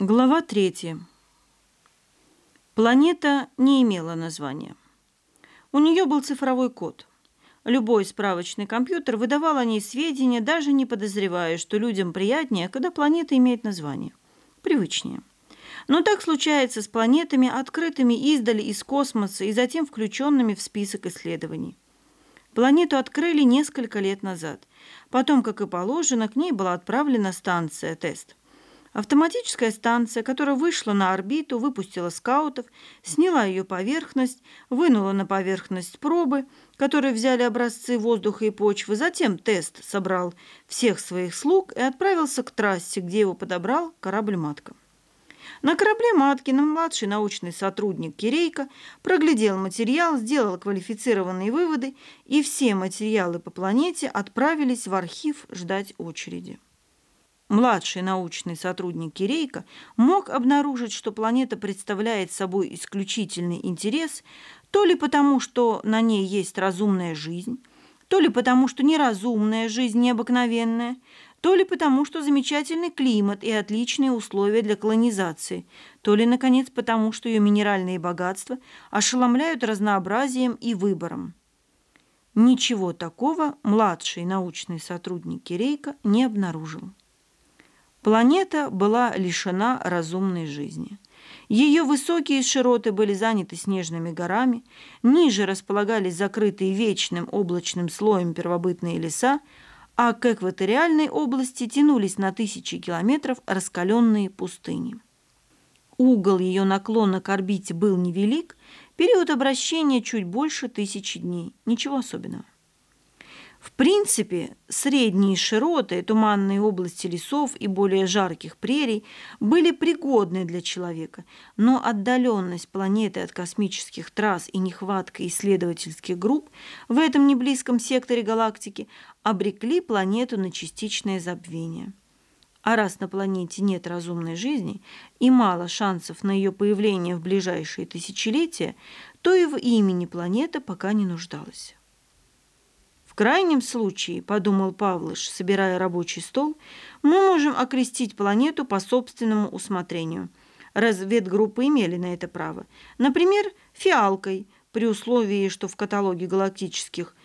Глава 3. Планета не имела названия. У нее был цифровой код. Любой справочный компьютер выдавал о ней сведения, даже не подозревая, что людям приятнее, когда планета имеет название. Привычнее. Но так случается с планетами, открытыми издали из космоса и затем включенными в список исследований. Планету открыли несколько лет назад. Потом, как и положено, к ней была отправлена станция «Тест». Автоматическая станция, которая вышла на орбиту, выпустила скаутов, сняла ее поверхность, вынула на поверхность пробы, которые взяли образцы воздуха и почвы, затем тест собрал всех своих слуг и отправился к трассе, где его подобрал корабль «Матка». На корабле Маткина младший научный сотрудник Кирейко проглядел материал, сделал квалифицированные выводы, и все материалы по планете отправились в архив ждать очереди. Младший научный сотрудник Кирейка мог обнаружить, что планета представляет собой исключительный интерес то ли потому, что на ней есть разумная жизнь, то ли потому, что неразумная жизнь необыкновенная, то ли потому, что замечательный климат и отличные условия для колонизации, то ли, наконец, потому, что ее минеральные богатства ошеломляют разнообразием и выбором. Ничего такого младший научный сотрудник Кирейка не обнаружил. Планета была лишена разумной жизни. Ее высокие широты были заняты снежными горами, ниже располагались закрытые вечным облачным слоем первобытные леса, а к экваториальной области тянулись на тысячи километров раскаленные пустыни. Угол ее наклона к орбите был невелик, период обращения чуть больше тысячи дней. Ничего особенного. В принципе, средние широты, туманные области лесов и более жарких прерий были пригодны для человека, но отдаленность планеты от космических трасс и нехватка исследовательских групп в этом неблизком секторе галактики обрекли планету на частичное забвение. А раз на планете нет разумной жизни и мало шансов на ее появление в ближайшие тысячелетия, то и в имени планета пока не нуждалась крайнем случае, подумал Павлыш, собирая рабочий стол, мы можем окрестить планету по собственному усмотрению. Разведгруппы имели на это право. Например, фиалкой, при условии, что в каталоге галактических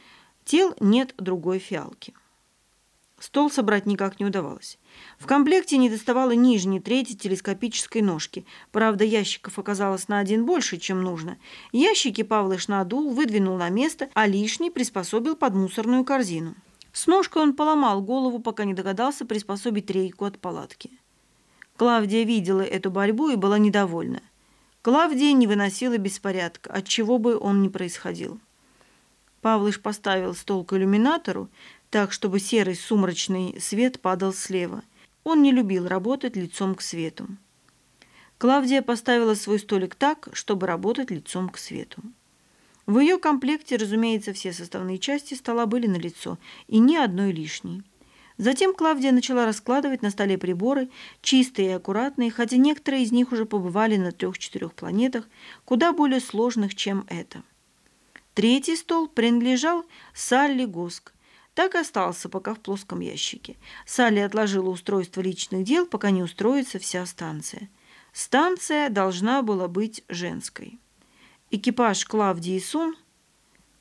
тел нет другой фиалки. Стол собрать никак не удавалось. В комплекте не доставало нижней трети телескопической ножки. Правда, ящиков оказалось на один больше, чем нужно. Ящики Павлыш надул, выдвинул на место, а лишний приспособил под мусорную корзину. С ножкой он поломал голову, пока не догадался приспособить рейку от палатки. Клавдия видела эту борьбу и была недовольна. Клавдия не выносила беспорядка, от чего бы он ни происходил. Павлыш поставил стол к иллюминатору, так, чтобы серый сумрачный свет падал слева. Он не любил работать лицом к свету. Клавдия поставила свой столик так, чтобы работать лицом к свету. В ее комплекте, разумеется, все составные части стола были налицо, и ни одной лишней. Затем Клавдия начала раскладывать на столе приборы, чистые и аккуратные, хотя некоторые из них уже побывали на трех-четырех планетах, куда более сложных, чем это. Третий стол принадлежал Салли Госк, так и остался пока в плоском ящике. Салли отложила устройство личных дел, пока не устроится вся станция. Станция должна была быть женской. Экипаж Клавдии Сун,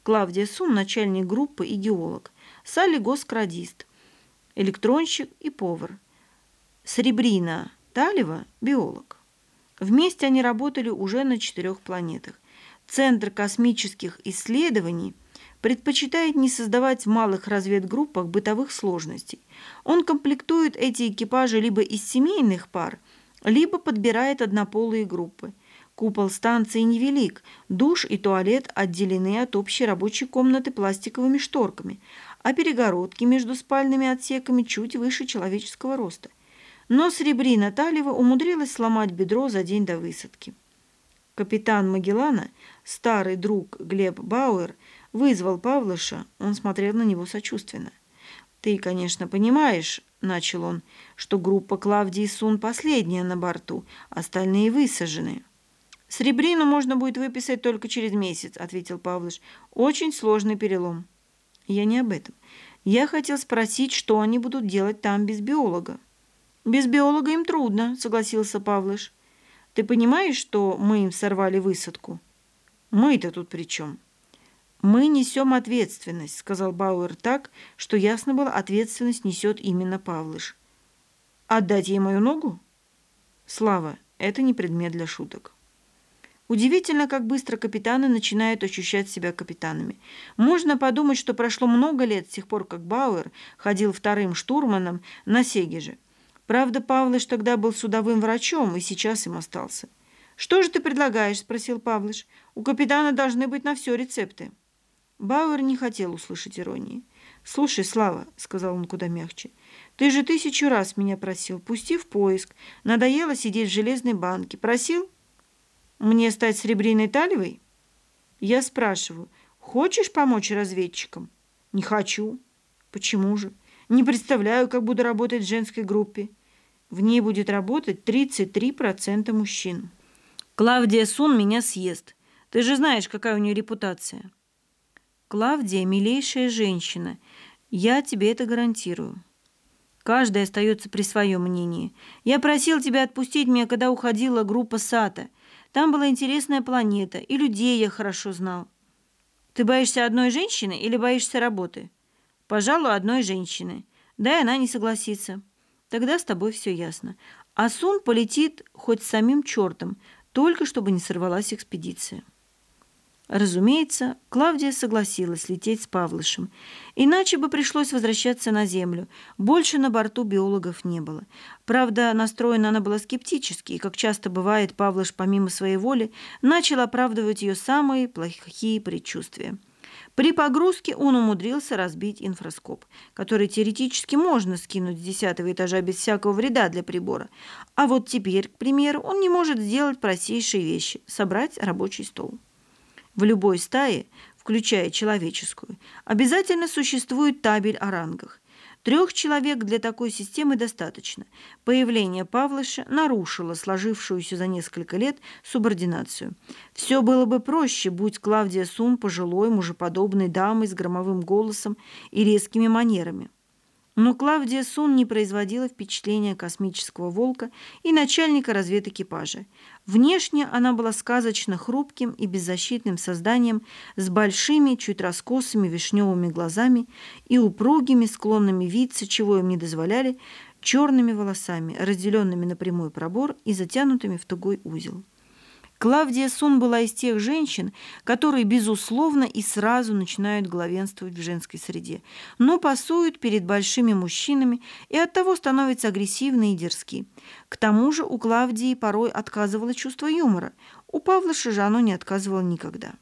Клавдия Сун – начальник группы и геолог, Салли – госкрадист, электронщик и повар, Сребрина Талева – биолог. Вместе они работали уже на четырех планетах. Центр космических исследований – предпочитает не создавать в малых разведгруппах бытовых сложностей. Он комплектует эти экипажи либо из семейных пар, либо подбирает однополые группы. Купол станции невелик, душ и туалет отделены от общей рабочей комнаты пластиковыми шторками, а перегородки между спальными отсеками чуть выше человеческого роста. Но Сребрина Талева умудрилась сломать бедро за день до высадки. Капитан Магеллана, старый друг Глеб Бауэр, вызвал Павлыша, он смотрел на него сочувственно. «Ты, конечно, понимаешь, — начал он, — что группа Клавдии Сун последняя на борту, остальные высажены». «Сребрину можно будет выписать только через месяц», — ответил Павлыш. «Очень сложный перелом». «Я не об этом. Я хотел спросить, что они будут делать там без биолога». Без биолога им трудно, согласился Павлыш. Ты понимаешь, что мы им сорвали высадку? Мы-то тут при чем? Мы несем ответственность, сказал Бауэр так, что ясно было, ответственность несет именно Павлыш. Отдать ей мою ногу? Слава, это не предмет для шуток. Удивительно, как быстро капитаны начинают ощущать себя капитанами. Можно подумать, что прошло много лет с тех пор, как Бауэр ходил вторым штурманом на Сегеже. Правда, Павлыш тогда был судовым врачом и сейчас им остался. «Что же ты предлагаешь?» – спросил Павлыш. «У капитана должны быть на все рецепты». Бауэр не хотел услышать иронии. «Слушай, Слава», — сказал он куда мягче, — «ты же тысячу раз меня просил, пусти в поиск. Надоело сидеть в железной банке. Просил? Мне стать серебряной талевой?» Я спрашиваю, хочешь помочь разведчикам? Не хочу. Почему же? Не представляю, как буду работать в женской группе. В ней будет работать 33% мужчин. Клавдия Сун меня съест. Ты же знаешь, какая у нее репутация. Клавдия – милейшая женщина. Я тебе это гарантирую. Каждый остается при своем мнении. Я просил тебя отпустить меня, когда уходила группа Сата. Там была интересная планета, и людей я хорошо знал. Ты боишься одной женщины или боишься работы? Пожалуй, одной женщины. Да, и она не согласится. Тогда с тобой все ясно. А Сун полетит хоть с самим чертом, только чтобы не сорвалась экспедиция. Разумеется, Клавдия согласилась лететь с Павлышем, иначе бы пришлось возвращаться на Землю. Больше на борту биологов не было. Правда, настроена она была скептически, и, как часто бывает, Павлыш, помимо своей воли, начал оправдывать ее самые плохие предчувствия. При погрузке он умудрился разбить инфраскоп, который теоретически можно скинуть с десятого этажа без всякого вреда для прибора. А вот теперь, к примеру, он не может сделать простейшие вещи – собрать рабочий стол. В любой стае, включая человеческую, обязательно существует табель о рангах. Трех человек для такой системы достаточно. Появление Павлыша нарушило сложившуюся за несколько лет субординацию. Все было бы проще, будь Клавдия Сун пожилой, мужеподобной дамой с громовым голосом и резкими манерами. Но Клавдия Сун не производила впечатления космического волка и начальника разведэкипажа. Внешне она была сказочно хрупким и беззащитным созданием с большими, чуть раскосыми вишневыми глазами и упругими, склонными виться, чего им не дозволяли, черными волосами, разделенными на прямой пробор и затянутыми в тугой узел. Клавдия Сун была из тех женщин, которые, безусловно, и сразу начинают главенствовать в женской среде, но пасуют перед большими мужчинами и оттого становятся агрессивны и дерзки. К тому же у Клавдии порой отказывало чувство юмора, у Павлыша же оно не отказывало никогда.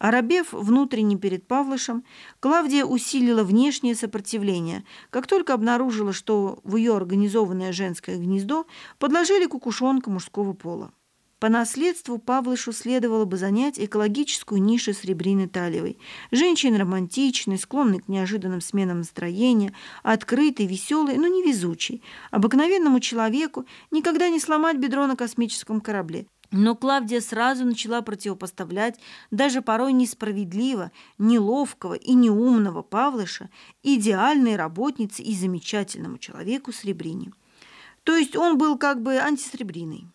Оробев внутренне перед Павлышем, Клавдия усилила внешнее сопротивление, как только обнаружила, что в ее организованное женское гнездо подложили кукушонка мужского пола. По наследству Павлышу следовало бы занять экологическую нишу с Рябриной Талиевой. Женщина романтичная, склонная к неожиданным сменам настроения, открытой, веселой, но невезучей. Обыкновенному человеку никогда не сломать бедро на космическом корабле. Но Клавдия сразу начала противопоставлять даже порой несправедливо, неловкого и неумного Павлыша идеальной работнице и замечательному человеку Сребрине. То есть он был как бы антисребриной.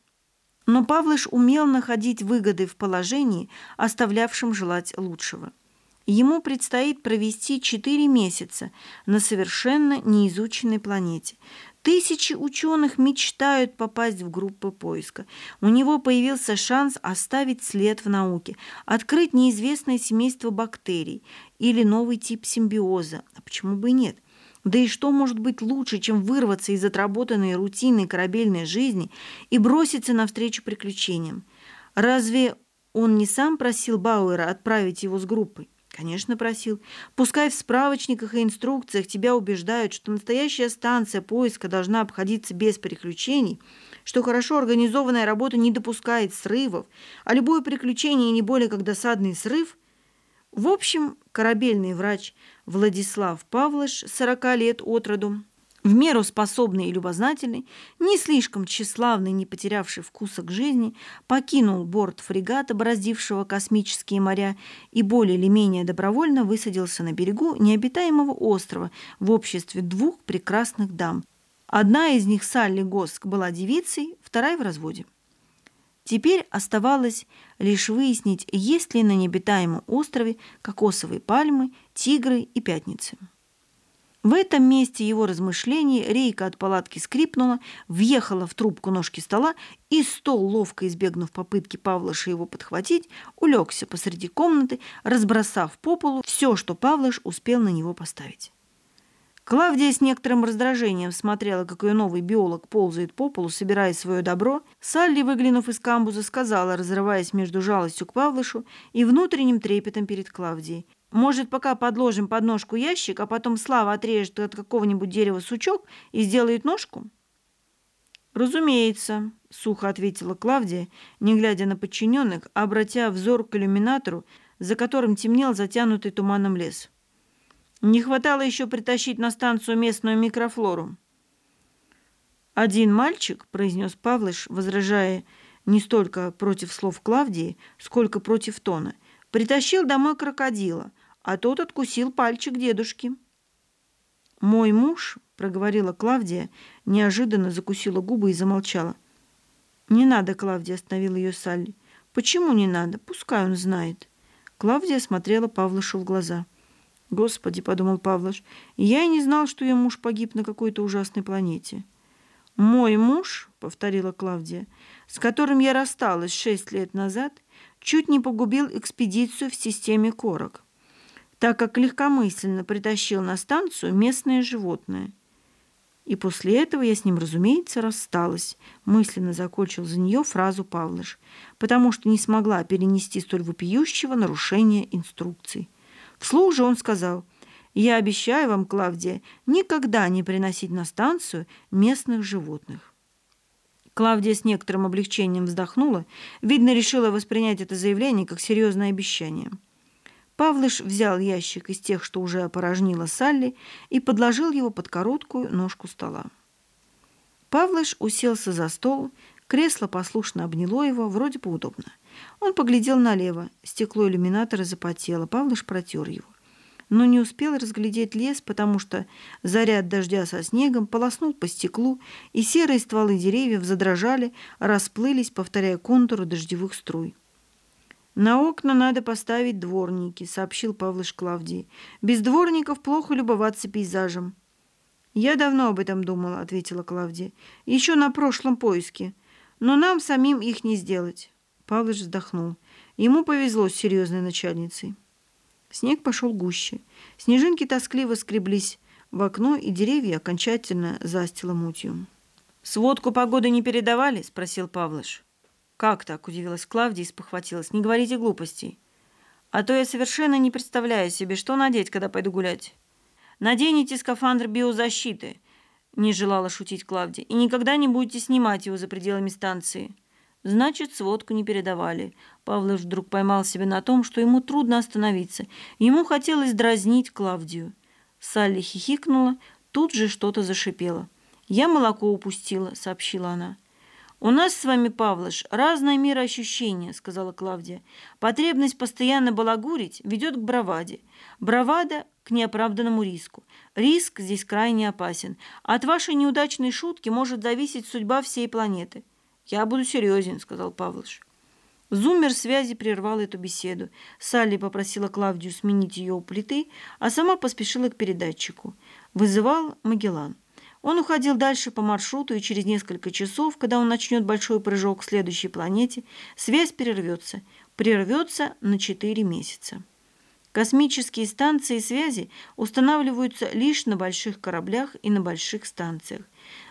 Но Павлыш умел находить выгоды в положении, оставлявшем желать лучшего. Ему предстоит провести четыре месяца на совершенно неизученной планете. Тысячи ученых мечтают попасть в группы поиска. У него появился шанс оставить след в науке, открыть неизвестное семейство бактерий или новый тип симбиоза. А почему бы и нет? – да и что может быть лучше, чем вырваться из отработанной рутинной корабельной жизни и броситься навстречу приключениям? Разве он не сам просил Бауэра отправить его с группой? Конечно, просил. Пускай в справочниках и инструкциях тебя убеждают, что настоящая станция поиска должна обходиться без приключений, что хорошо организованная работа не допускает срывов, а любое приключение не более как досадный срыв. В общем, корабельный врач – Владислав Павлыш, 40 лет от роду, в меру способный и любознательный, не слишком тщеславный, не потерявший вкуса к жизни, покинул борт фрегата, бороздившего космические моря, и более или менее добровольно высадился на берегу необитаемого острова в обществе двух прекрасных дам, Одна из них, Салли Госк, была девицей, вторая в разводе. Теперь оставалось лишь выяснить, есть ли на необитаемом острове кокосовые пальмы, тигры и пятницы. В этом месте его размышлений рейка от палатки скрипнула, въехала в трубку ножки стола, и стол, ловко избегнув попытки Павлыша его подхватить, улегся посреди комнаты, разбросав по полу все, что Павлыш успел на него поставить. Клавдия с некоторым раздражением смотрела, как ее новый биолог ползает по полу, собирая свое добро. Салли, выглянув из камбуза, сказала, разрываясь между жалостью к Павлышу и внутренним трепетом перед Клавдией. Может, пока подложим под ножку ящик, а потом Слава отрежет от какого-нибудь дерева сучок и сделает ножку? «Разумеется», — сухо ответила Клавдия, не глядя на подчиненных, обратя взор к иллюминатору, за которым темнел затянутый туманом лес. Не хватало еще притащить на станцию местную микрофлору. «Один мальчик», — произнес Павлыш, возражая не столько против слов Клавдии, сколько против тона, притащил домой крокодила, а тот откусил пальчик дедушки. «Мой муж», — проговорила Клавдия, неожиданно закусила губы и замолчала. «Не надо, Клавдия», — остановила ее Салли. «Почему не надо? Пускай он знает». Клавдия смотрела Павлышу в глаза. «Господи», — подумал Павлыш, — «я и не знал, что ее муж погиб на какой-то ужасной планете». «Мой муж», — повторила Клавдия, — «с которым я рассталась шесть лет назад, чуть не погубил экспедицию в системе Корок так как легкомысленно притащил на станцию местное животное. И после этого я с ним, разумеется, рассталась, мысленно закончил за нее фразу Павлыш, потому что не смогла перенести столь вопиющего нарушения инструкций. Вслух же он сказал, «Я обещаю вам, Клавдия, никогда не приносить на станцию местных животных». Клавдия с некоторым облегчением вздохнула, видно, решила воспринять это заявление как серьезное обещание – Павлыш взял ящик из тех, что уже опорожнила Салли, и подложил его под короткую ножку стола. Павлыш уселся за стол, кресло послушно обняло его, вроде бы удобно. Он поглядел налево, стекло иллюминатора запотело, Павлыш протер его. Но не успел разглядеть лес, потому что заряд дождя со снегом полоснул по стеклу, и серые стволы деревьев задрожали, расплылись, повторяя контуры дождевых струй. «На окна надо поставить дворники», — сообщил Павлыш Клавдии. «Без дворников плохо любоваться пейзажем». «Я давно об этом думала», — ответила Клавдия. «Еще на прошлом поиске. Но нам самим их не сделать». Павлыш вздохнул. Ему повезло с серьезной начальницей. Снег пошел гуще. Снежинки тоскливо скреблись в окно, и деревья окончательно застило мутью. «Сводку погоды не передавали?» — спросил Павлыш. «Как так?» – удивилась Клавдия и спохватилась. «Не говорите глупостей. А то я совершенно не представляю себе, что надеть, когда пойду гулять. Наденете скафандр биозащиты», – не желала шутить Клавдия, «и никогда не будете снимать его за пределами станции». Значит, сводку не передавали. Павлов вдруг поймал себя на том, что ему трудно остановиться. Ему хотелось дразнить Клавдию. Салли хихикнула, тут же что-то зашипело. «Я молоко упустила», — сообщила она. «У нас с вами, Павлыш, разное мироощущение», — сказала Клавдия. «Потребность постоянно балагурить ведет к браваде. Бравада — к неоправданному риску. Риск здесь крайне опасен. От вашей неудачной шутки может зависеть судьба всей планеты». «Я буду серьезен», — сказал Павлыш. Зуммер связи прервал эту беседу. Салли попросила Клавдию сменить ее у плиты, а сама поспешила к передатчику. Вызывал Магеллан. Он уходил дальше по маршруту, и через несколько часов, когда он начнет большой прыжок к следующей планете, связь прервется. Прервется на 4 месяца. Космические станции связи устанавливаются лишь на больших кораблях и на больших станциях.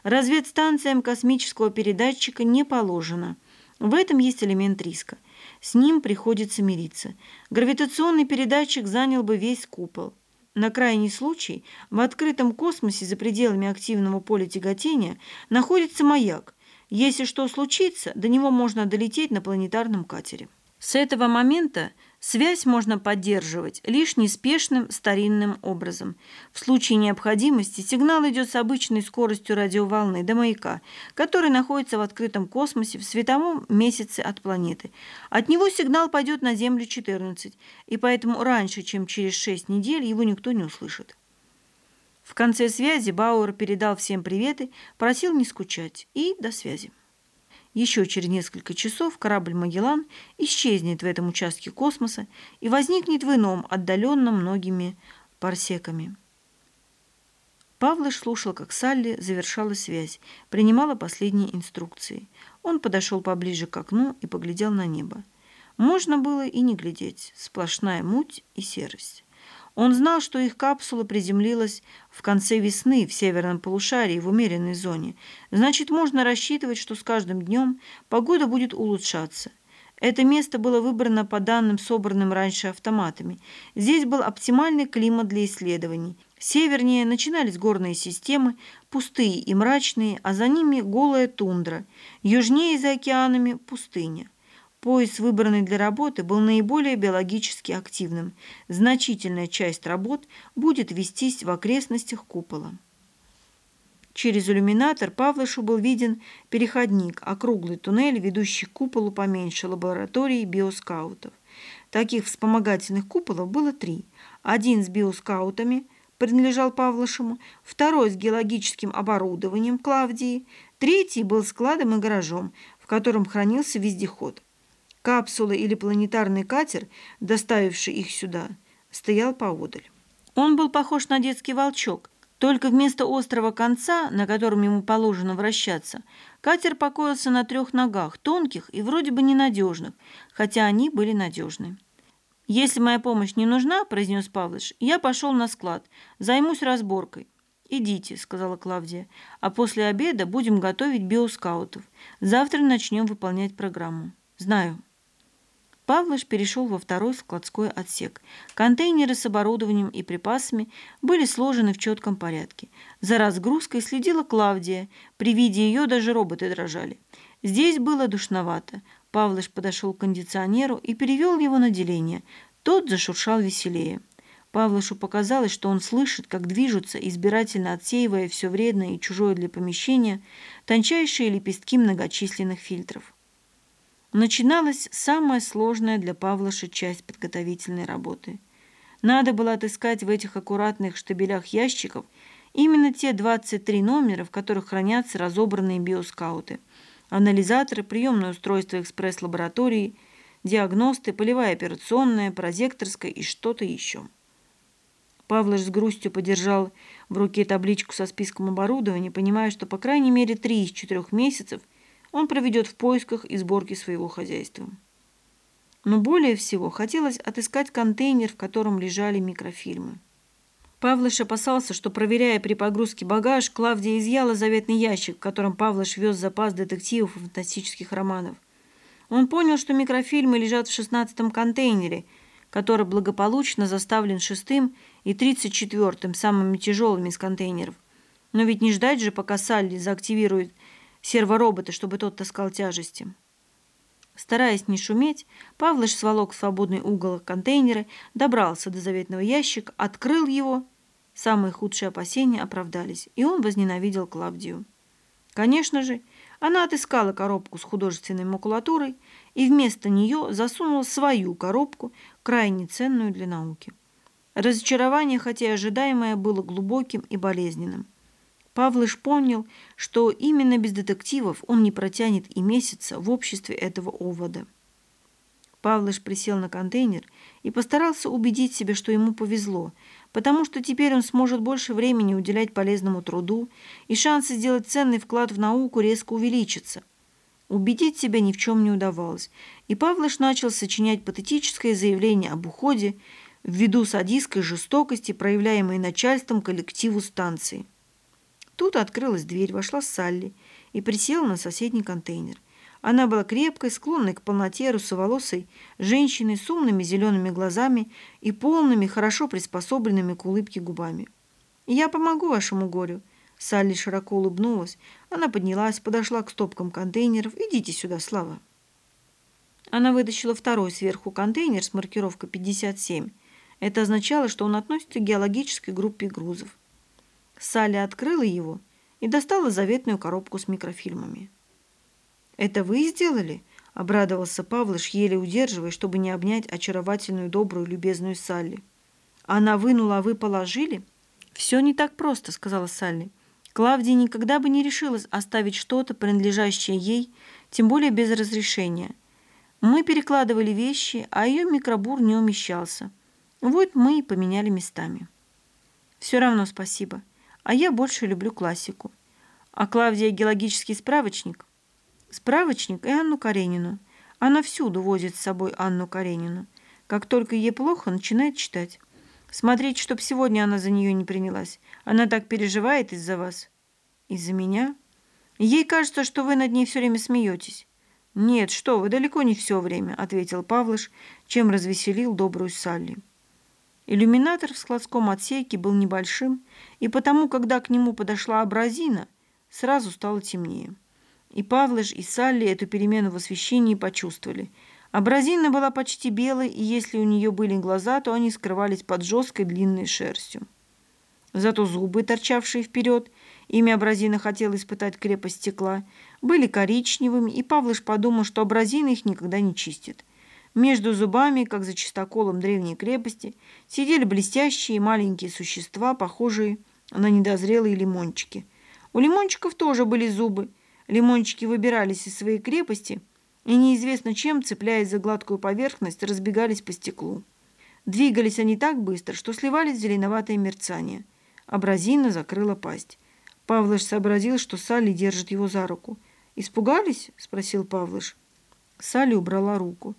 Разведстанциям космического передатчика не положено. В этом есть элемент риска. С ним приходится мириться. Гравитационный передатчик занял бы весь купол. На крайний случай в открытом космосе за пределами активного поля тяготения находится маяк. Если что случится, до него можно долететь на планетарном катере. С этого момента связь можно поддерживать лишь неспешным старинным образом. В случае необходимости сигнал идет с обычной скоростью радиоволны до маяка, который находится в открытом космосе в световом месяце от планеты. От него сигнал пойдет на Землю 14, и поэтому раньше, чем через 6 недель, его никто не услышит. В конце связи Бауэр передал всем приветы, просил не скучать и до связи. Еще через несколько часов корабль «Магеллан» исчезнет в этом участке космоса и возникнет в ином, отдаленном многими парсеками. Павлыш слушал, как Салли завершала связь, принимала последние инструкции. Он подошел поближе к окну и поглядел на небо. Можно было и не глядеть. Сплошная муть и серость. Он знал, что их капсула приземлилась в конце весны в северном полушарии в умеренной зоне. Значит, можно рассчитывать, что с каждым днем погода будет улучшаться. Это место было выбрано по данным, собранным раньше автоматами. Здесь был оптимальный климат для исследований. Севернее начинались горные системы, пустые и мрачные, а за ними голая тундра. Южнее за океанами – пустыня. Пояс, выбранный для работы, был наиболее биологически активным. Значительная часть работ будет вестись в окрестностях купола. Через иллюминатор Павлышу был виден переходник, округлый туннель, ведущий к куполу поменьше лаборатории биоскаутов. Таких вспомогательных куполов было три. Один с биоскаутами принадлежал Павлышему, второй с геологическим оборудованием Клавдии, третий был складом и гаражом, в котором хранился вездеход. Капсула или планетарный катер, доставивший их сюда, стоял поодаль. Он был похож на детский волчок, только вместо острого конца, на котором ему положено вращаться, катер покоился на трех ногах, тонких и вроде бы ненадежных, хотя они были надежны. «Если моя помощь не нужна, — произнес Павлыш, — я пошел на склад, займусь разборкой». «Идите», — сказала Клавдия, — «а после обеда будем готовить биоскаутов. Завтра начнем выполнять программу». «Знаю». Павлыш перешел во второй складской отсек. Контейнеры с оборудованием и припасами были сложены в четком порядке. За разгрузкой следила Клавдия. При виде ее даже роботы дрожали. Здесь было душновато. Павлыш подошел к кондиционеру и перевел его на деление. Тот зашуршал веселее. Павлышу показалось, что он слышит, как движутся, избирательно отсеивая все вредное и чужое для помещения, тончайшие лепестки многочисленных фильтров. Начиналась самая сложная для Павлыша часть подготовительной работы. Надо было отыскать в этих аккуратных штабелях ящиков именно те 23 номера, в которых хранятся разобранные биоскауты, анализаторы, приемное устройство экспресс-лаборатории, диагносты, полевая операционная, прозекторская и что-то еще. Павлыш с грустью подержал в руке табличку со списком оборудования, понимая, что по крайней мере три из четырех месяцев – он проведет в поисках и сборке своего хозяйства. Но более всего хотелось отыскать контейнер, в котором лежали микрофильмы. Павлыш опасался, что, проверяя при погрузке багаж, Клавдия изъяла заветный ящик, в котором Павлыш вез запас детективов и фантастических романов. Он понял, что микрофильмы лежат в шестнадцатом контейнере, который благополучно заставлен шестым и тридцать четвертым, самыми тяжелыми из контейнеров. Но ведь не ждать же, пока Салли заактивирует серворобота, чтобы тот таскал тяжести. Стараясь не шуметь, Павлыш сволок в свободный угол контейнера, добрался до заветного ящика, открыл его. Самые худшие опасения оправдались, и он возненавидел Клавдию. Конечно же, она отыскала коробку с художественной макулатурой и вместо нее засунула свою коробку, крайне ценную для науки. Разочарование, хотя и ожидаемое, было глубоким и болезненным. Павлыш понял, что именно без детективов он не протянет и месяца в обществе этого овода. Павлыш присел на контейнер и постарался убедить себя, что ему повезло, потому что теперь он сможет больше времени уделять полезному труду, и шансы сделать ценный вклад в науку резко увеличатся. Убедить себя ни в чем не удавалось, и Павлыш начал сочинять патетическое заявление об уходе ввиду садистской жестокости, проявляемой начальством коллективу станции. Тут открылась дверь, вошла Салли и присела на соседний контейнер. Она была крепкой, склонной к полноте, русоволосой, женщиной с умными зелеными глазами и полными, хорошо приспособленными к улыбке губами. «Я помогу вашему горю». Салли широко улыбнулась. Она поднялась, подошла к стопкам контейнеров. «Идите сюда, Слава». Она вытащила второй сверху контейнер с маркировкой 57. Это означало, что он относится к геологической группе грузов. Салли открыла его и достала заветную коробку с микрофильмами. «Это вы сделали?» – обрадовался Павлыш, еле удерживая, чтобы не обнять очаровательную, добрую, любезную Салли. «Она вынула, а вы положили?» «Все не так просто», — сказала Салли. Клавдия никогда бы не решилась оставить что-то, принадлежащее ей, тем более без разрешения. Мы перекладывали вещи, а ее микробур не умещался. Вот мы и поменяли местами. Все равно спасибо. А я больше люблю классику. А Клавдия геологический справочник? Справочник и Анну Каренину. Она всюду возит с собой Анну Каренину. Как только ей плохо, начинает читать. Смотрите, чтоб сегодня она за нее не принялась. Она так переживает из-за вас. Из-за меня? Ей кажется, что вы над ней все время смеетесь. «Нет, что вы, далеко не все время», — ответил Павлыш, чем развеселил добрую Салли. Иллюминатор в складском отсеке был небольшим, и потому, когда к нему подошла абразина, сразу стало темнее. И Павлыш, и Салли эту перемену в освещении почувствовали. Абразина была почти белой, и если у нее были глаза, то они скрывались под жесткой длинной шерстью. Зато зубы, торчавшие вперед, ими абразина хотела испытать крепость стекла, были коричневыми, и Павлыш подумал, что абразина их никогда не чистит. Между зубами, как за чистоколом древней крепости, сидели блестящие маленькие существа, похожие на недозрелые лимончики. У лимончиков тоже были зубы. Лимончики выбирались из своей крепости и неизвестно чем, цепляясь за гладкую поверхность, разбегались по стеклу. Двигались они так быстро, что сливались зеленоватое мерцание. Абразина закрыла пасть. Павлыш сообразил, что Салли держит его за руку. «Испугались?» – спросил Павлыш. Салли убрала руку.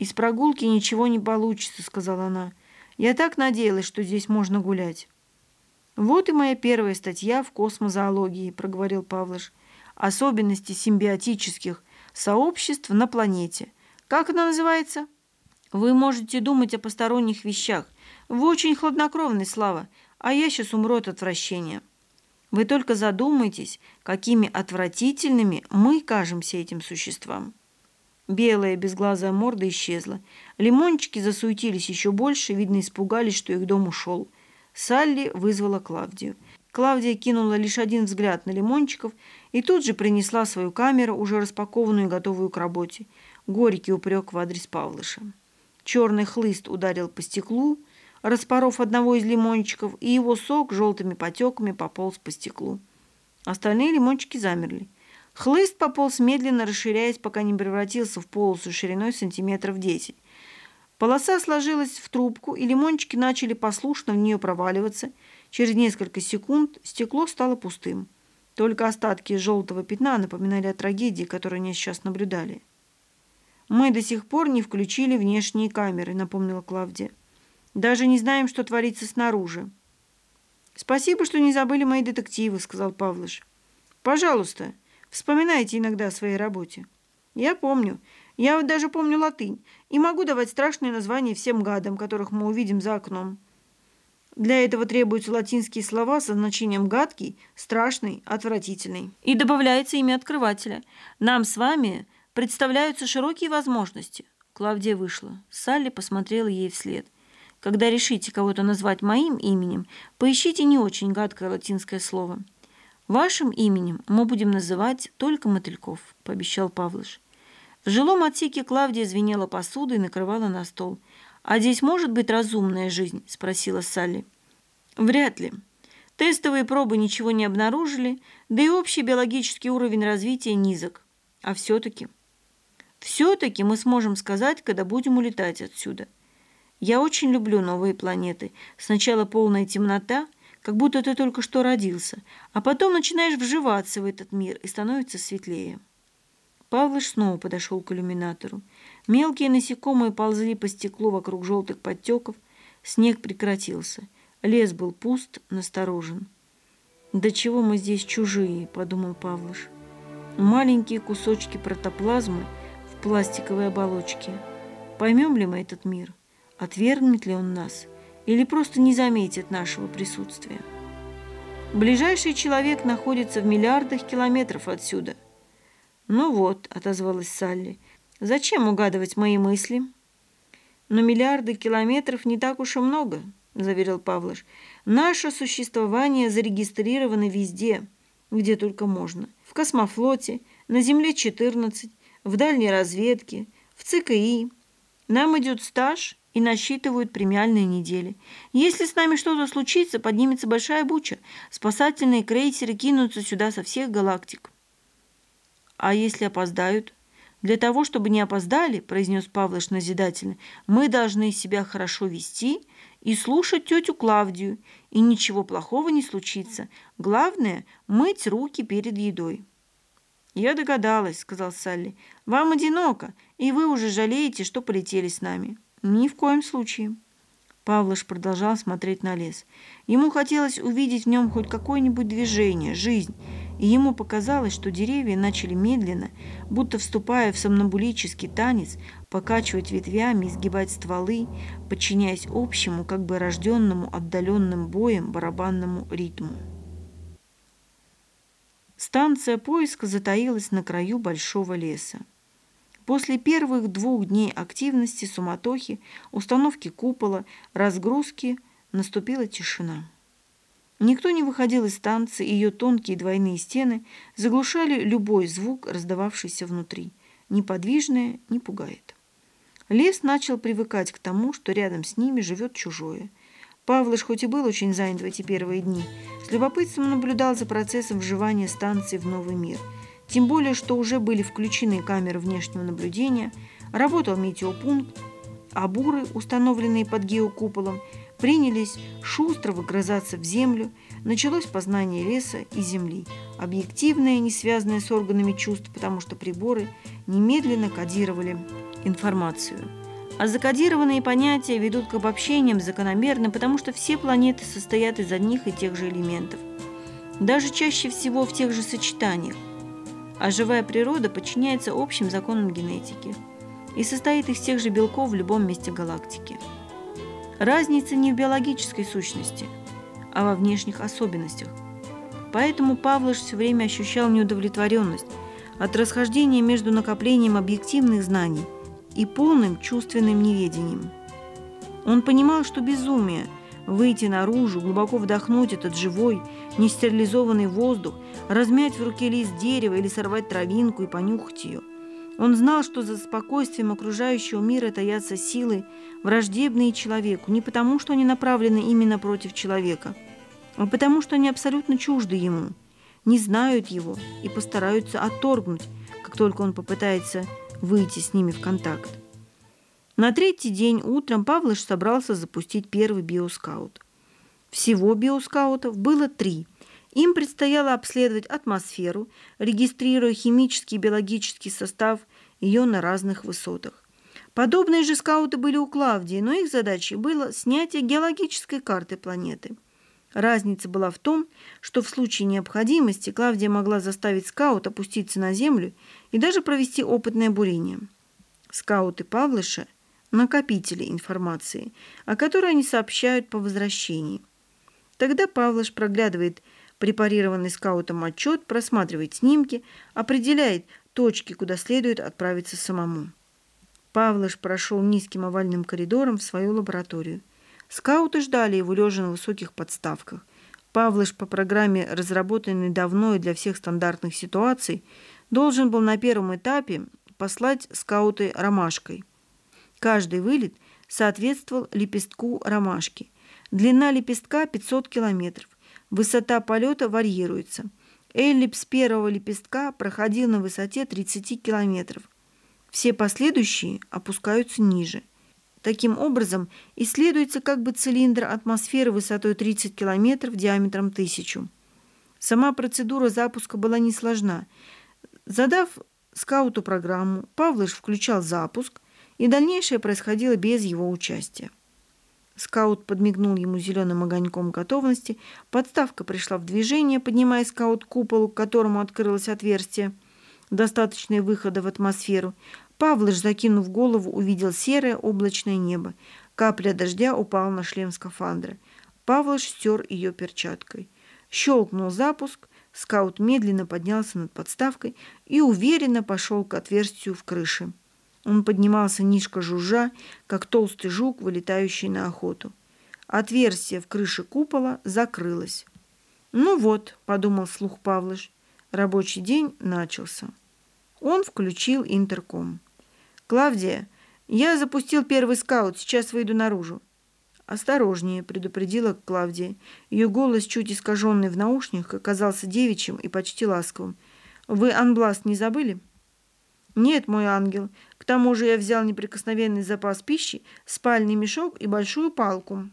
«Из прогулки ничего не получится», — сказала она. «Я так надеялась, что здесь можно гулять». «Вот и моя первая статья в космозоологии», — проговорил Павлыш. «Особенности симбиотических сообществ на планете. Как она называется?» «Вы можете думать о посторонних вещах. Вы очень хладнокровный, Слава, а я сейчас умру от отвращения». Вы только задумайтесь, какими отвратительными мы кажемся этим существам. Белая безглазая морда исчезла. Лимончики засуетились еще больше, видно, испугались, что их дом ушел. Салли вызвала Клавдию. Клавдия кинула лишь один взгляд на лимончиков и тут же принесла свою камеру, уже распакованную и готовую к работе. Горький упрек в адрес Павлыша. Черный хлыст ударил по стеклу, распоров одного из лимончиков, и его сок желтыми потеками пополз по стеклу. Остальные лимончики замерли. Хлыст пополз медленно, расширяясь, пока не превратился в полосу шириной сантиметров десять. Полоса сложилась в трубку, и лимончики начали послушно в нее проваливаться. Через несколько секунд стекло стало пустым. Только остатки желтого пятна напоминали о трагедии, которую они сейчас наблюдали. «Мы до сих пор не включили внешние камеры», — напомнила Клавдия. «Даже не знаем, что творится снаружи». «Спасибо, что не забыли мои детективы», — сказал Павлыш. «Пожалуйста, Вспоминайте иногда о своей работе. Я помню. Я вот даже помню латынь. И могу давать страшные названия всем гадам, которых мы увидим за окном. Для этого требуются латинские слова со значением «гадкий», «страшный», «отвратительный». И добавляется имя открывателя. Нам с вами представляются широкие возможности. Клавдия вышла. Салли посмотрела ей вслед. Когда решите кого-то назвать моим именем, поищите не очень гадкое латинское слово. «Вашим именем мы будем называть только мотыльков», – пообещал Павлыш. В жилом отсеке Клавдия звенела посудой и накрывала на стол. «А здесь может быть разумная жизнь?» – спросила Салли. «Вряд ли. Тестовые пробы ничего не обнаружили, да и общий биологический уровень развития низок. А все-таки...» «Все-таки мы сможем сказать, когда будем улетать отсюда. Я очень люблю новые планеты. Сначала полная темнота – как будто ты только что родился, а потом начинаешь вживаться в этот мир и становится светлее. Павлыш снова подошел к иллюминатору. Мелкие насекомые ползли по стеклу вокруг желтых подтеков. Снег прекратился. Лес был пуст, насторожен. «Да чего мы здесь чужие?» – подумал Павлыш. Маленькие кусочки протоплазмы в пластиковой оболочке. Поймем ли мы этот мир? Отвергнет ли он нас? Или просто не заметит нашего присутствия. Ближайший человек находится в миллиардах километров отсюда. «Ну вот», — отозвалась Салли, — «зачем угадывать мои мысли?» «Но миллиарды километров не так уж и много», — заверил Павлош. «Наше существование зарегистрировано везде, где только можно. В космофлоте, на Земле-14, в дальней разведке, в ЦКИ, Нам идет стаж и насчитывают премиальные недели. Если с нами что-то случится, поднимется большая буча. Спасательные крейсеры кинутся сюда со всех галактик. А если опоздают? Для того, чтобы не опоздали, произнес Павлыш назидательно, мы должны себя хорошо вести и слушать тетю Клавдию, и ничего плохого не случится. Главное – мыть руки перед едой. «Я догадалась», – сказал Салли. «Вам одиноко, и вы уже жалеете, что полетели с нами». «Ни в коем случае». Павлыш продолжал смотреть на лес. Ему хотелось увидеть в нем хоть какое-нибудь движение, жизнь, и ему показалось, что деревья начали медленно, будто вступая в сомнамбулический танец, покачивать ветвями, изгибать стволы, подчиняясь общему, как бы рожденному отдаленным боем барабанному ритму. Станция поиска затаилась на краю большого леса. После первых двух дней активности, суматохи, установки купола, разгрузки наступила тишина. Никто не выходил из станции, ее тонкие двойные стены заглушали любой звук, раздававшийся внутри. Неподвижное не пугает. Лес начал привыкать к тому, что рядом с ними живет чужое. Павлыш хоть и был очень занят в эти первые дни, с любопытством наблюдал за процессом вживания станции в новый мир. Тем более, что уже были включены камеры внешнего наблюдения, работал метеопункт, а буры, установленные под геокуполом, принялись шустро выгрызаться в землю, началось познание леса и земли, объективное, не связанное с органами чувств, потому что приборы немедленно кодировали информацию. А закодированные понятия ведут к обобщениям закономерно, потому что все планеты состоят из одних и тех же элементов. Даже чаще всего в тех же сочетаниях. А живая природа подчиняется общим законам генетики и состоит из тех же белков в любом месте галактики. Разница не в биологической сущности, а во внешних особенностях. Поэтому Павлыш все время ощущал неудовлетворенность от расхождения между накоплением объективных знаний и полным чувственным неведением. Он понимал, что безумие – выйти наружу, глубоко вдохнуть этот живой, нестерилизованный воздух, размять в руке лист дерева или сорвать травинку и понюхать ее – он знал, что за спокойствием окружающего мира таятся силы, враждебные человеку, не потому, что они направлены именно против человека, а потому, что они абсолютно чужды ему, не знают его и постараются отторгнуть, как только он попытается выйти с ними в контакт. На третий день утром Павлыш собрался запустить первый биоскаут. Всего биоскаутов было три. Им предстояло обследовать атмосферу, регистрируя химический и биологический состав ее на разных высотах. Подобные же скауты были у Клавдии, но их задачей было снятие геологической карты планеты. Разница была в том, что в случае необходимости Клавдия могла заставить скаут опуститься на землю и даже провести опытное бурение. Скауты Павлыша – накопители информации, о которой они сообщают по возвращении. Тогда Павлыш проглядывает препарированный скаутом отчет, просматривает снимки, определяет, точки, куда следует отправиться самому. Павлыш прошел низким овальным коридором в свою лабораторию. Скауты ждали его лежа на высоких подставках. Павлыш по программе, разработанной давно и для всех стандартных ситуаций, должен был на первом этапе послать скауты ромашкой. Каждый вылет соответствовал лепестку ромашки. Длина лепестка 500 километров. Высота полета варьируется – Эллипс первого лепестка проходил на высоте 30 километров. Все последующие опускаются ниже. Таким образом, исследуется как бы цилиндр атмосферы высотой 30 километров диаметром 1000. Сама процедура запуска была несложна. Задав скауту программу, Павлыш включал запуск, и дальнейшее происходило без его участия. Скаут подмигнул ему зеленым огоньком готовности. Подставка пришла в движение, поднимая скаут к куполу, к которому открылось отверстие, достаточное выхода в атмосферу. Павлыш, закинув голову, увидел серое облачное небо. Капля дождя упала на шлем скафандра. Павлыш стер ее перчаткой. Щелкнул запуск. Скаут медленно поднялся над подставкой и уверенно пошел к отверстию в крыше. Он поднимался низко жужжа, как толстый жук, вылетающий на охоту. Отверстие в крыше купола закрылось. «Ну вот», — подумал слух Павлыш, — рабочий день начался. Он включил интерком. «Клавдия, «Я запустил первый скаут, сейчас выйду наружу». «Осторожнее», — предупредила Клавдия. Ее голос, чуть искаженный в наушниках, оказался девичьим и почти ласковым. «Вы анбласт не забыли?» «Нет, мой ангел. К тому же я взял неприкосновенный запас пищи, спальный мешок и большую палку.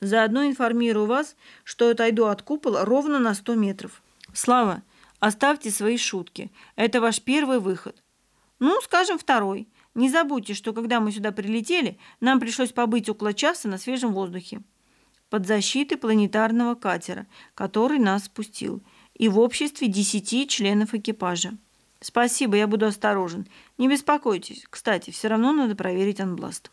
Заодно информирую вас, что отойду от купола ровно на сто метров. Слава, оставьте свои шутки. Это ваш первый выход. Ну, скажем, второй. Не забудьте, что когда мы сюда прилетели, нам пришлось побыть около часа на свежем воздухе. Под защитой планетарного катера, который нас спустил, и в обществе десяти членов экипажа. Спасибо, я буду осторожен. Не беспокойтесь. Кстати, все равно надо проверить анбласт.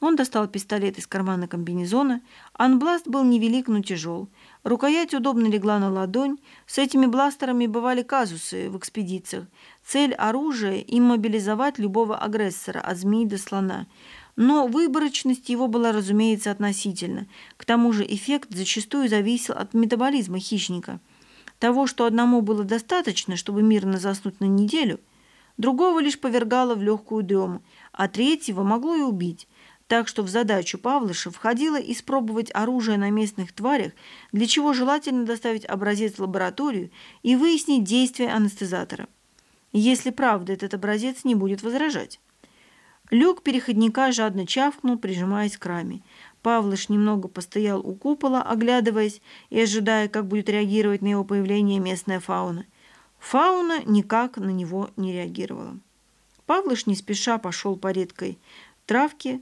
Он достал пистолет из кармана комбинезона. Анбласт был невелик, но тяжел. Рукоять удобно легла на ладонь. С этими бластерами бывали казусы в экспедициях. Цель оружия – иммобилизовать любого агрессора, от змеи до слона. Но выборочность его была, разумеется, относительна. К тому же эффект зачастую зависел от метаболизма хищника. Того, что одному было достаточно, чтобы мирно заснуть на неделю, другого лишь повергало в легкую дрему, а третьего могло и убить. Так что в задачу Павлыша входило испробовать оружие на местных тварях, для чего желательно доставить образец в лабораторию и выяснить действие анестезатора если правда этот образец не будет возражать. Люк переходника жадно чавкнул, прижимаясь к раме. Павлыш немного постоял у купола, оглядываясь и ожидая, как будет реагировать на его появление местная фауна. Фауна никак на него не реагировала. Павлыш не спеша пошел по редкой травке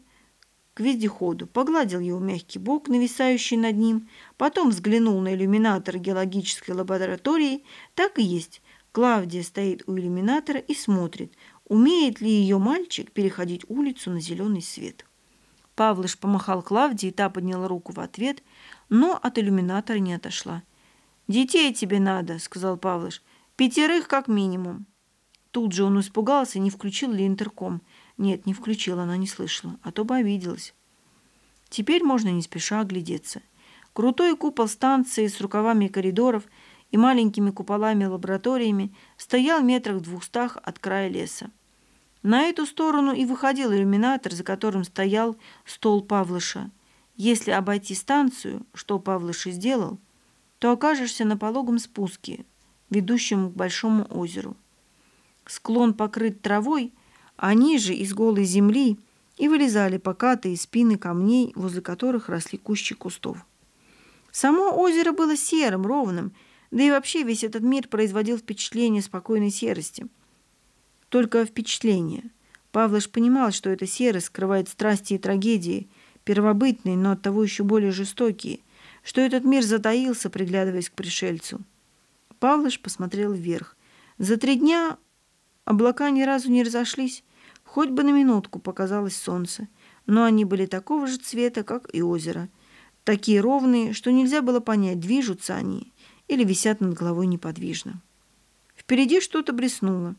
к вездеходу, погладил его мягкий бок, нависающий над ним, потом взглянул на иллюминатор геологической лаборатории. Так и есть. Клавдия стоит у иллюминатора и смотрит, умеет ли ее мальчик переходить улицу на зеленый свет. Павлыш помахал Клавдии, та подняла руку в ответ, но от иллюминатора не отошла. «Детей тебе надо», — сказал Павлыш. «Пятерых как минимум». Тут же он испугался, не включил ли интерком. Нет, не включил, она не слышала, а то бы обиделась. Теперь можно не спеша оглядеться. Крутой купол станции с рукавами коридоров — и маленькими куполами-лабораториями стоял метрах в двухстах от края леса. На эту сторону и выходил иллюминатор, за которым стоял стол Павлыша. Если обойти станцию, что Павлыш и сделал, то окажешься на пологом спуске, ведущем к большому озеру. Склон покрыт травой, а ниже из голой земли и вылезали покатые спины камней, возле которых росли кущи кустов. Само озеро было серым, ровным, да и вообще весь этот мир производил впечатление спокойной серости. Только впечатление. Павлыш понимал, что эта серость скрывает страсти и трагедии, первобытные, но оттого еще более жестокие, что этот мир затаился, приглядываясь к пришельцу. Павлыш посмотрел вверх. За три дня облака ни разу не разошлись, хоть бы на минутку показалось солнце, но они были такого же цвета, как и озеро, такие ровные, что нельзя было понять, движутся они или висят над головой неподвижно. Впереди что-то блеснуло.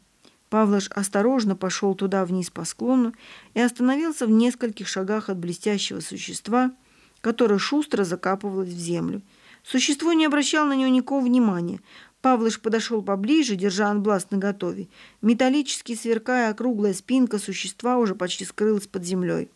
Павлош осторожно пошел туда вниз по склону и остановился в нескольких шагах от блестящего существа, которое шустро закапывалось в землю. Существо не обращало на него никакого внимания. Павлыш подошел поближе, держа анбласт наготове. Металлически сверкая, округлая спинка существа уже почти скрылась под землей.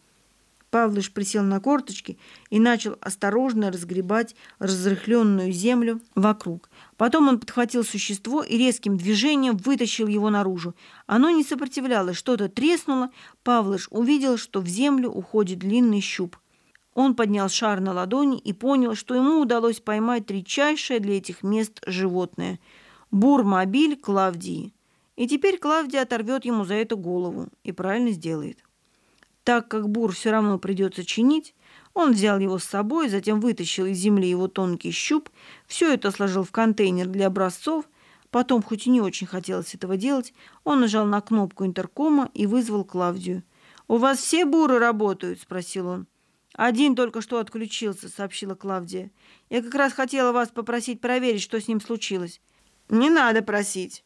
Павлыш присел на корточки и начал осторожно разгребать разрыхленную землю вокруг. Потом он подхватил существо и резким движением вытащил его наружу. Оно не сопротивлялось, что-то треснуло. Павлыш увидел, что в землю уходит длинный щуп. Он поднял шар на ладони и понял, что ему удалось поймать редчайшее для этих мест животное – бурмобиль Клавдии. И теперь Клавдия оторвет ему за это голову и правильно сделает. Так как бур все равно придется чинить, он взял его с собой, затем вытащил из земли его тонкий щуп, все это сложил в контейнер для образцов, потом, хоть и не очень хотелось этого делать, он нажал на кнопку интеркома и вызвал Клавдию. «У вас все буры работают?» – спросил он. «Один только что отключился», – сообщила Клавдия. «Я как раз хотела вас попросить проверить, что с ним случилось». «Не надо просить.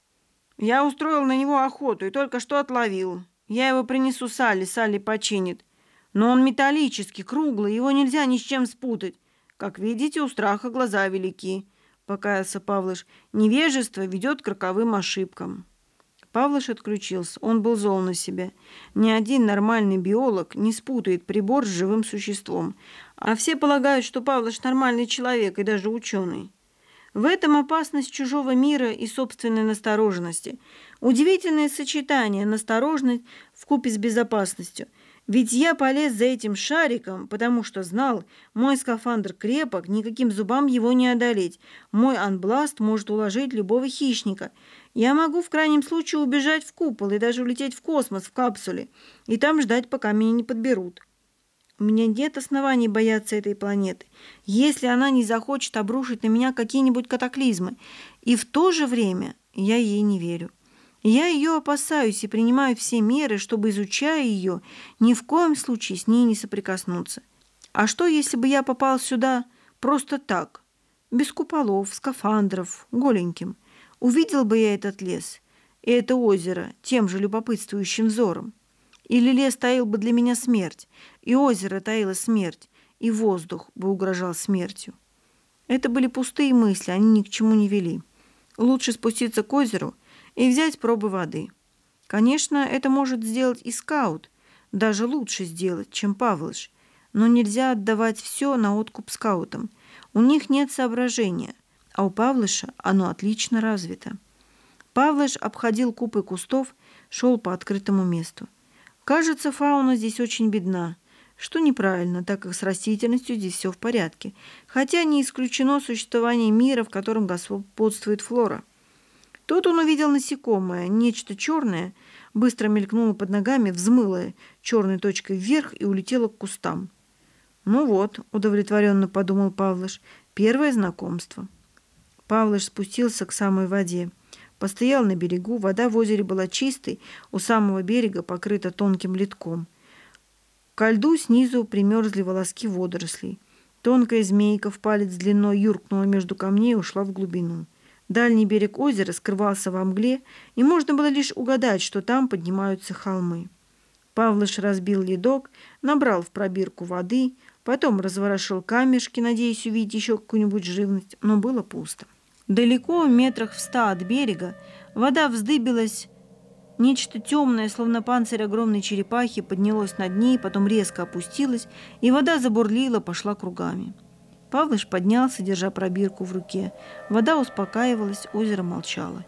Я устроил на него охоту и только что отловил. Я его принесу Салли, Салли починит. Но он металлический, круглый, его нельзя ни с чем спутать. Как видите, у страха глаза велики, покаялся Павлыш. Невежество ведет к роковым ошибкам. Павлыш отключился. Он был зол на себя. Ни один нормальный биолог не спутает прибор с живым существом. А все полагают, что Павлыш нормальный человек и даже ученый. В этом опасность чужого мира и собственной настороженности. Удивительное сочетание настороженность в купе с безопасностью – ведь я полез за этим шариком, потому что знал, мой скафандр крепок, никаким зубам его не одолеть. Мой анбласт может уложить любого хищника. Я могу в крайнем случае убежать в купол и даже улететь в космос в капсуле, и там ждать, пока меня не подберут. У меня нет оснований бояться этой планеты, если она не захочет обрушить на меня какие-нибудь катаклизмы. И в то же время я ей не верю. Я ее опасаюсь и принимаю все меры, чтобы, изучая ее, ни в коем случае с ней не соприкоснуться. А что, если бы я попал сюда просто так, без куполов, скафандров, голеньким? Увидел бы я этот лес и это озеро тем же любопытствующим взором? Или лес таил бы для меня смерть, и озеро таило смерть, и воздух бы угрожал смертью? Это были пустые мысли, они ни к чему не вели. Лучше спуститься к озеру – и взять пробы воды. Конечно, это может сделать и скаут, даже лучше сделать, чем Павлыш, но нельзя отдавать все на откуп скаутам. У них нет соображения, а у Павлыша оно отлично развито. Павлыш обходил купы кустов, шел по открытому месту. Кажется, фауна здесь очень бедна, что неправильно, так как с растительностью здесь все в порядке, хотя не исключено существование мира, в котором господствует флора. Тут он увидел насекомое, нечто черное, быстро мелькнуло под ногами, взмыло черной точкой вверх и улетело к кустам. «Ну вот», — удовлетворенно подумал Павлыш, — «первое знакомство». Павлыш спустился к самой воде. Постоял на берегу, вода в озере была чистой, у самого берега покрыта тонким литком. Ко льду снизу примерзли волоски водорослей. Тонкая змейка в палец длиной юркнула между камней и ушла в глубину. Дальний берег озера скрывался во мгле, и можно было лишь угадать, что там поднимаются холмы. Павлыш разбил ледок, набрал в пробирку воды, потом разворошил камешки, надеясь увидеть еще какую-нибудь живность, но было пусто. Далеко, метрах в ста от берега, вода вздыбилась, Нечто темное, словно панцирь огромной черепахи, поднялось над ней, потом резко опустилось, и вода забурлила, пошла кругами. Павлыш поднялся, держа пробирку в руке. Вода успокаивалась, озеро молчало.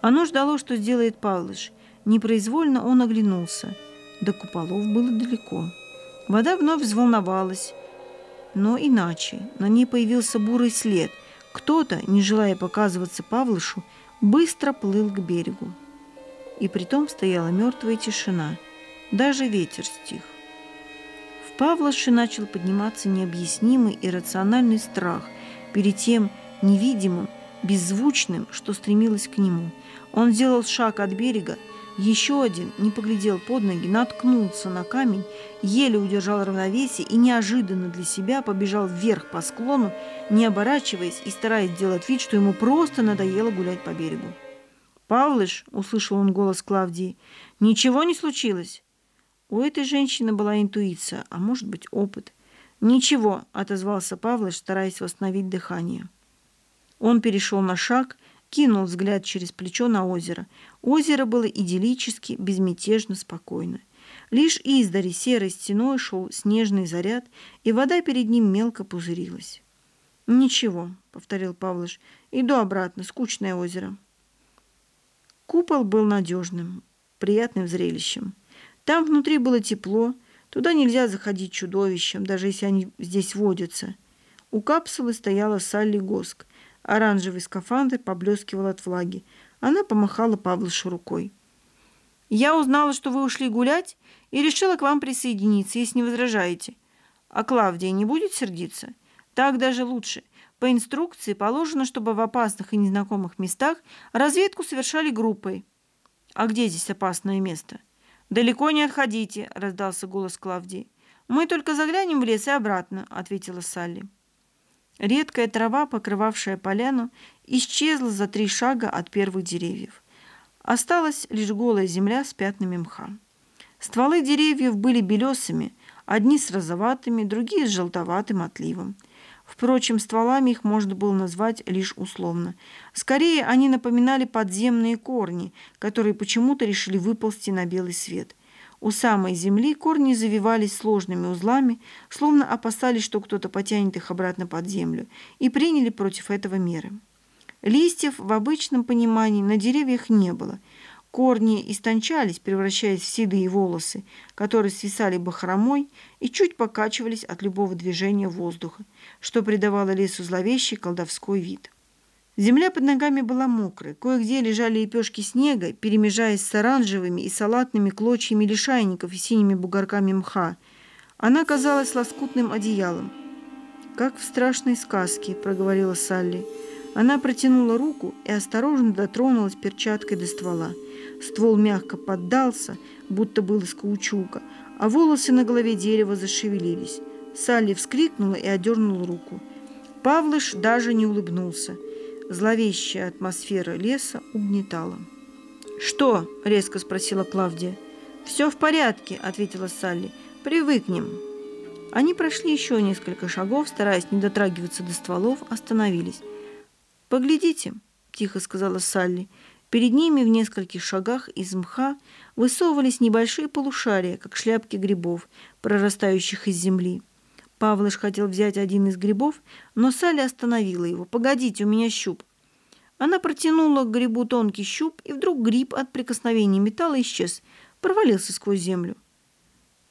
Оно ждало, что сделает Павлыш. Непроизвольно он оглянулся. До куполов было далеко. Вода вновь взволновалась, но иначе. На ней появился бурый след. Кто-то, не желая показываться Павлышу, быстро плыл к берегу. И притом стояла мертвая тишина. Даже ветер стих. Павлоши начал подниматься необъяснимый иррациональный страх перед тем невидимым, беззвучным, что стремилось к нему. Он сделал шаг от берега, еще один, не поглядел под ноги, наткнулся на камень, еле удержал равновесие и неожиданно для себя побежал вверх по склону, не оборачиваясь и стараясь сделать вид, что ему просто надоело гулять по берегу. «Павлыш!» — услышал он голос Клавдии. «Ничего не случилось?» У этой женщины была интуиция, а может быть опыт. «Ничего», — отозвался Павлович, стараясь восстановить дыхание. Он перешел на шаг, кинул взгляд через плечо на озеро. Озеро было идиллически, безмятежно, спокойно. Лишь издари серой стеной шел снежный заряд, и вода перед ним мелко пузырилась. «Ничего», — повторил Павлыш, — «иду обратно, скучное озеро». Купол был надежным, приятным зрелищем. Там внутри было тепло, туда нельзя заходить чудовищем, даже если они здесь водятся. У капсулы стояла Салли Госк. Оранжевый скафандр поблескивал от влаги. Она помахала Павлышу рукой. «Я узнала, что вы ушли гулять, и решила к вам присоединиться, если не возражаете. А Клавдия не будет сердиться? Так даже лучше. По инструкции положено, чтобы в опасных и незнакомых местах разведку совершали группой. А где здесь опасное место?» «Далеко не отходите», — раздался голос Клавдии. «Мы только заглянем в лес и обратно», — ответила Салли. Редкая трава, покрывавшая поляну, исчезла за три шага от первых деревьев. Осталась лишь голая земля с пятнами мха. Стволы деревьев были белесыми, одни с розоватыми, другие с желтоватым отливом. Впрочем, стволами их можно было назвать лишь условно. Скорее, они напоминали подземные корни, которые почему-то решили выползти на белый свет. У самой земли корни завивались сложными узлами, словно опасались, что кто-то потянет их обратно под землю, и приняли против этого меры. Листьев в обычном понимании на деревьях не было. Корни истончались, превращаясь в седые волосы, которые свисали бахромой и чуть покачивались от любого движения воздуха, что придавало лесу зловещий колдовской вид. Земля под ногами была мокрая, кое-где лежали лепешки снега, перемежаясь с оранжевыми и салатными клочьями лишайников и синими бугорками мха. Она казалась лоскутным одеялом. «Как в страшной сказке», — проговорила Салли. Она протянула руку и осторожно дотронулась перчаткой до ствола. Ствол мягко поддался, будто был из каучука, а волосы на голове дерева зашевелились. Салли вскрикнула и одернула руку. Павлыш даже не улыбнулся — Зловещая атмосфера леса угнетала. «Что?» – резко спросила Клавдия. «Все в порядке», – ответила Салли. «Привыкнем». Они прошли еще несколько шагов, стараясь не дотрагиваться до стволов, остановились. «Поглядите», – тихо сказала Салли. Перед ними в нескольких шагах из мха высовывались небольшие полушария, как шляпки грибов, прорастающих из земли. Павлыш хотел взять один из грибов, но Салли остановила его. «Погодите, у меня щуп». Она протянула к грибу тонкий щуп, и вдруг гриб от прикосновения металла исчез, провалился сквозь землю.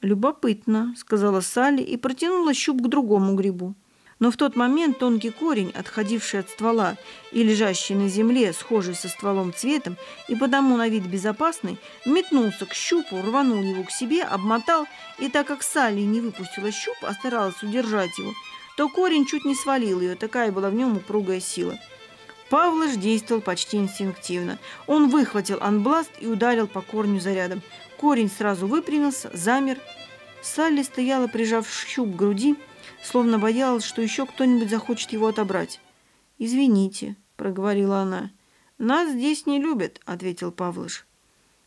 «Любопытно», — сказала Салли и протянула щуп к другому грибу. Но в тот момент тонкий корень, отходивший от ствола и лежащий на земле, схожий со стволом цветом и потому на вид безопасный, метнулся к щупу, рванул его к себе, обмотал, и так как Салли не выпустила щуп, а старалась удержать его, то корень чуть не свалил ее, такая была в нем упругая сила. Павлыш действовал почти инстинктивно. Он выхватил анбласт и ударил по корню зарядом. Корень сразу выпрямился, замер. Салли стояла, прижав щуп к груди, словно боялась, что еще кто-нибудь захочет его отобрать. «Извините», — проговорила она. «Нас здесь не любят», — ответил Павлыш.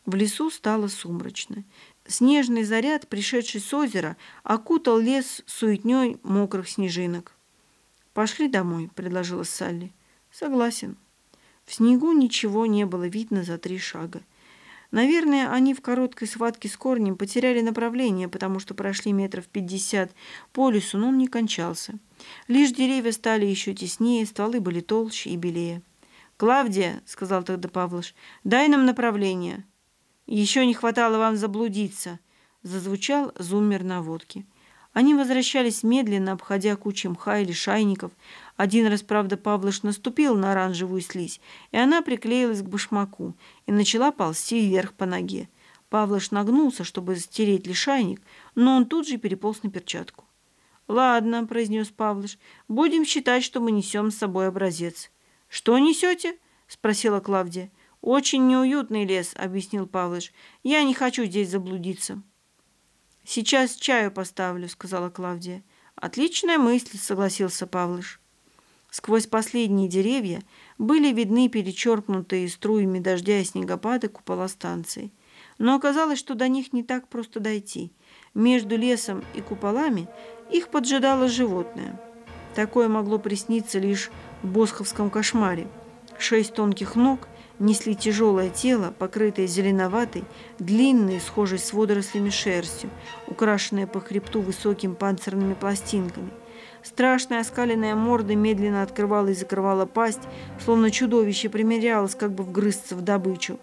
В лесу стало сумрачно. Снежный заряд, пришедший с озера, окутал лес суетней мокрых снежинок. «Пошли домой», — предложила Салли. «Согласен». В снегу ничего не было видно за три шага. Наверное, они в короткой схватке с корнем потеряли направление, потому что прошли метров пятьдесят по лесу, но он не кончался. Лишь деревья стали еще теснее, стволы были толще и белее. «Клавдия», — сказал тогда Павлыш, — «дай нам направление». «Еще не хватало вам заблудиться», — зазвучал зуммер наводки. Они возвращались медленно, обходя кучи мха или шайников. Один раз, правда, Павлыш наступил на оранжевую слизь, и она приклеилась к башмаку и начала ползти вверх по ноге. Павлыш нагнулся, чтобы стереть лишайник, но он тут же переполз на перчатку. «Ладно», — произнес Павлыш, — «будем считать, что мы несем с собой образец». «Что несете?» — спросила Клавдия. «Очень неуютный лес», — объяснил Павлыш. «Я не хочу здесь заблудиться». «Сейчас чаю поставлю», — сказала Клавдия. «Отличная мысль», — согласился Павлыш. Сквозь последние деревья были видны перечеркнутые струями дождя и снегопада купола станции. Но оказалось, что до них не так просто дойти. Между лесом и куполами их поджидало животное. Такое могло присниться лишь в босховском кошмаре. Шесть тонких ног несли тяжелое тело, покрытое зеленоватой, длинной, схожей с водорослями шерстью, украшенное по хребту высокими панцирными пластинками. Страшная оскаленная морда медленно открывала и закрывала пасть, словно чудовище примерялось как бы вгрызться в добычу.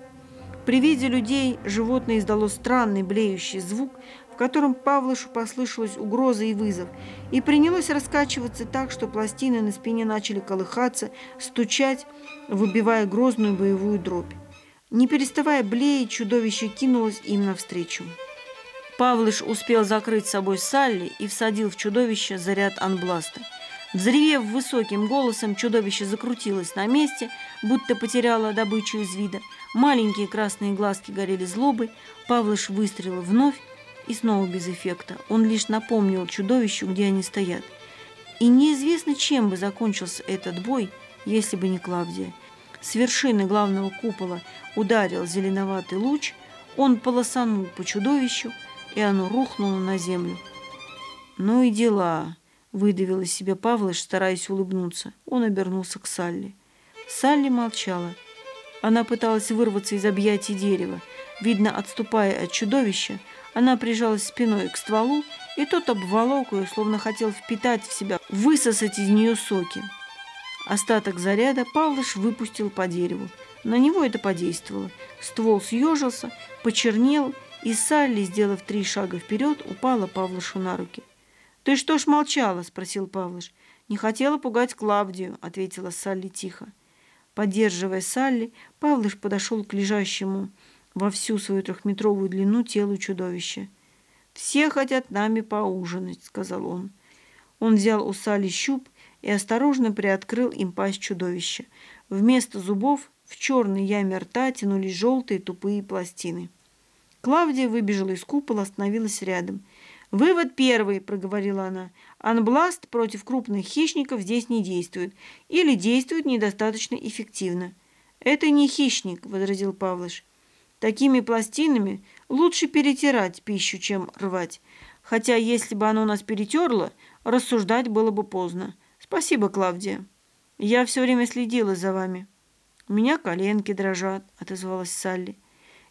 При виде людей животное издало странный блеющий звук, котором Павлышу послышалась угроза и вызов, и принялось раскачиваться так, что пластины на спине начали колыхаться, стучать, выбивая грозную боевую дробь. Не переставая блеять, чудовище кинулось им навстречу. Павлыш успел закрыть собой Салли и всадил в чудовище заряд анбласта. Взревев высоким голосом, чудовище закрутилось на месте, будто потеряло добычу из вида. Маленькие красные глазки горели злобой. Павлыш выстрелил вновь, и снова без эффекта. Он лишь напомнил чудовищу, где они стоят. И неизвестно, чем бы закончился этот бой, если бы не Клавдия. С вершины главного купола ударил зеленоватый луч, он полосанул по чудовищу, и оно рухнуло на землю. «Ну и дела», Выдавил из себя Павлыш, стараясь улыбнуться. Он обернулся к Салли. Салли молчала. Она пыталась вырваться из объятий дерева. Видно, отступая от чудовища, она прижалась спиной к стволу, и тот обволок ее, словно хотел впитать в себя, высосать из нее соки. Остаток заряда Павлыш выпустил по дереву. На него это подействовало. Ствол съежился, почернел, и Салли, сделав три шага вперед, упала Павлышу на руки. «Ты что ж молчала?» – спросил Павлыш. «Не хотела пугать Клавдию», – ответила Салли тихо. Поддерживая Салли, Павлыш подошел к лежащему во всю свою трехметровую длину телу чудовища. «Все хотят нами поужинать», — сказал он. Он взял у Салли щуп и осторожно приоткрыл им пасть чудовища. Вместо зубов в черной яме рта тянулись желтые тупые пластины. Клавдия выбежала из купола, остановилась рядом. «Вывод первый», — проговорила она. «Анбласт против крупных хищников здесь не действует. Или действует недостаточно эффективно». «Это не хищник», — возразил Павлыш. Такими пластинами лучше перетирать пищу, чем рвать. Хотя, если бы оно нас перетерло, рассуждать было бы поздно. Спасибо, Клавдия. Я все время следила за вами. У меня коленки дрожат, отозвалась Салли.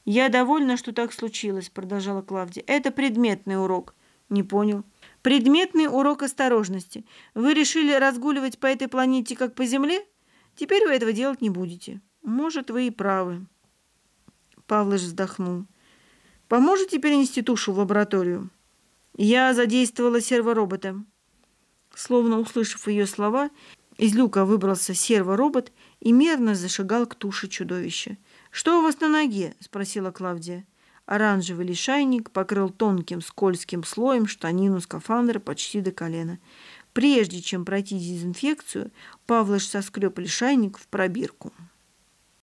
Я довольна, что так случилось, продолжала Клавдия. Это предметный урок. Не понял. Предметный урок осторожности. Вы решили разгуливать по этой планете, как по Земле? Теперь вы этого делать не будете. Может, вы и правы. Павлыш вздохнул. «Поможете перенести тушу в лабораторию?» «Я задействовала серворобота». Словно услышав ее слова, из люка выбрался серворобот и мерно зашагал к туше чудовища. «Что у вас на ноге?» – спросила Клавдия. Оранжевый лишайник покрыл тонким скользким слоем штанину скафандра почти до колена. Прежде чем пройти дезинфекцию, Павлыш соскреб лишайник в пробирку.